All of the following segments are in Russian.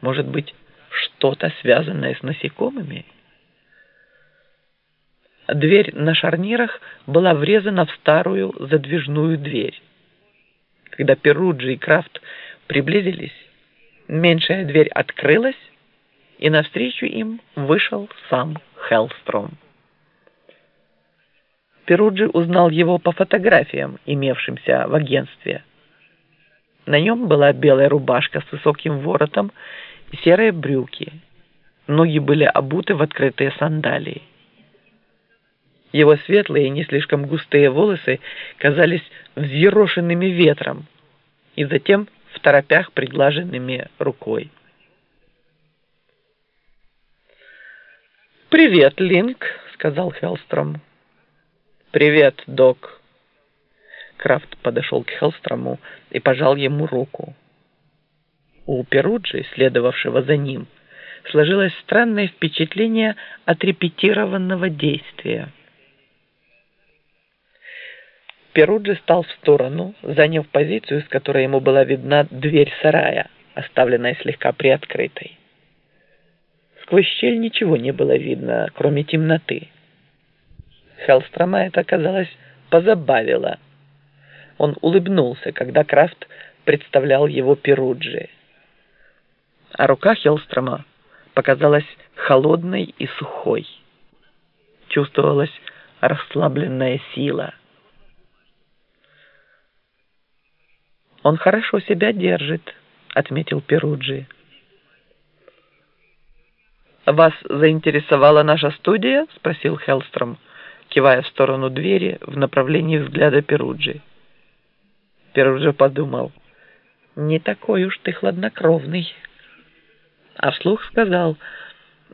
Может быть, что-то связанное с насекомыми? Дверь на шарнирах была врезана в старую задвижную дверь. Когда Перуджи и Крафт приблизились, меньшая дверь открылась, и навстречу им вышел сам Хеллстром. Перуджи узнал его по фотографиям, имевшимся в агентстве. На нем была белая рубашка с высоким воротом серые брюки. Ноги были обуты в открытые сандалии. Его светлые не слишком густые волосы казались взъерошенными ветром и затем в торопях приглаженными рукой. «Привет, Линк», — сказал Хеллстром. «Привет, док». Крафт подошел к Хеллстрому и пожал ему руку. У Перуджи, следовавшего за ним, сложилось странное впечатление отрепетированного действия. Перуджи стал в сторону, заняв позицию, с которой ему была видна дверь сарая, оставленная слегка приоткрытой. Сквозь щель ничего не было видно, кроме темноты. Хеллстрома это, казалось, позабавило. Он улыбнулся, когда Крафт представлял его Перуджи. А рука Хеллстрома показалась холодной и сухой. Чувствовалась расслабленная сила. «Он хорошо себя держит», — отметил Перуджи. «Вас заинтересовала наша студия?» — спросил Хеллстром кивая в сторону двери в направлении взгляда Перуджи. Перуджи подумал, не такой уж ты хладнокровный. А вслух сказал,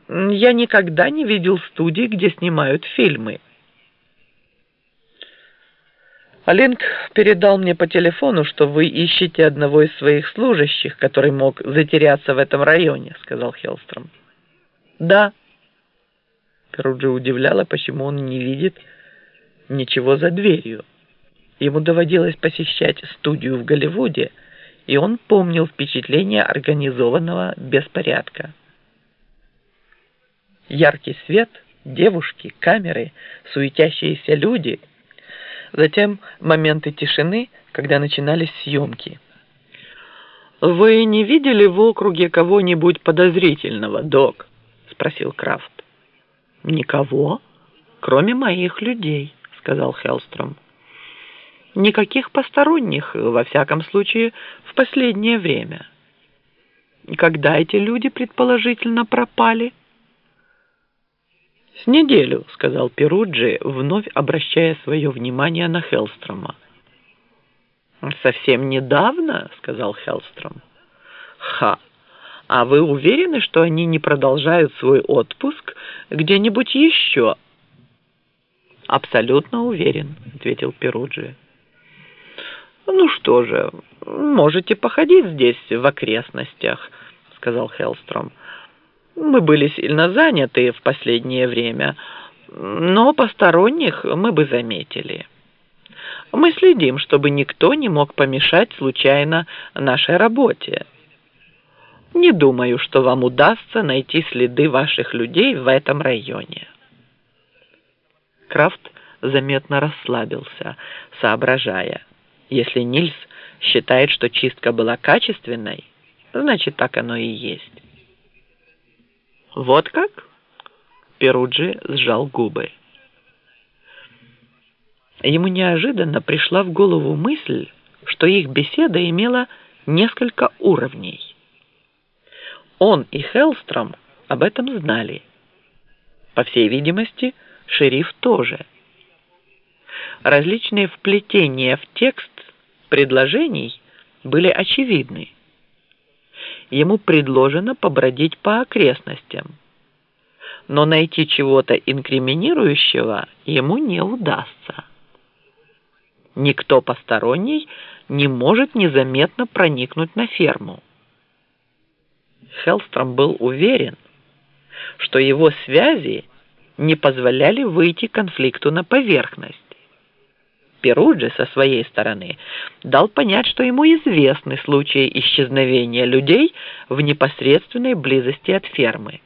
я никогда не видел студии, где снимают фильмы. Алинк передал мне по телефону, что вы ищете одного из своих служащих, который мог затеряться в этом районе, сказал Хеллстром. Да. Перуджи удивляла, почему он не видит ничего за дверью. Ему доводилось посещать студию в Голливуде, и он помнил впечатление организованного беспорядка. Яркий свет, девушки, камеры, суетящиеся люди, затем моменты тишины, когда начинались съемки. «Вы не видели в округе кого-нибудь подозрительного, док?» – спросил Крафт. «Никого, кроме моих людей», — сказал Хеллстром. «Никаких посторонних, во всяком случае, в последнее время». «Когда эти люди, предположительно, пропали?» «С неделю», — сказал Перуджи, вновь обращая свое внимание на Хеллстрома. «Совсем недавно», — сказал Хеллстром. «Ха! А вы уверены, что они не продолжают свой отпуск где-нибудь еще?» «Абсолютно уверен», — ответил Перуджи. «Ну что же, можете походить здесь в окрестностях», — сказал Хеллстром. «Мы были сильно заняты в последнее время, но посторонних мы бы заметили. Мы следим, чтобы никто не мог помешать случайно нашей работе». Не думаю, что вам удастся найти следы ваших людей в этом районе. Крафт заметно расслабился, соображая. Если Нильс считает, что чистка была качественной, значит, так оно и есть. Вот как? Перуджи сжал губы. Ему неожиданно пришла в голову мысль, что их беседа имела несколько уровней. Он и Хеллстром об этом знали. По всей видимости, шериф тоже. Различные вплетения в текст предложений были очевидны. Ему предложено побродить по окрестностям, но найти чего-то инкриминирующего ему не удастся. Никто посторонний не может незаметно проникнуть на ферму. Хеллстром был уверен, что его связи не позволяли выйти конфликту на поверхность. Перуджи со своей стороны дал понять, что ему известны случаи исчезновения людей в непосредственной близости от фермы.